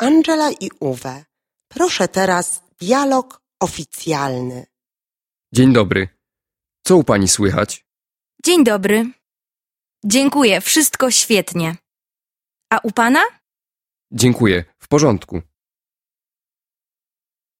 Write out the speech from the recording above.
Angela i Uwe. Proszę teraz dialog oficjalny. Dzień dobry. Co u pani słychać? Dzień dobry. Dziękuję, wszystko świetnie. A u pana? Dziękuję, w porządku.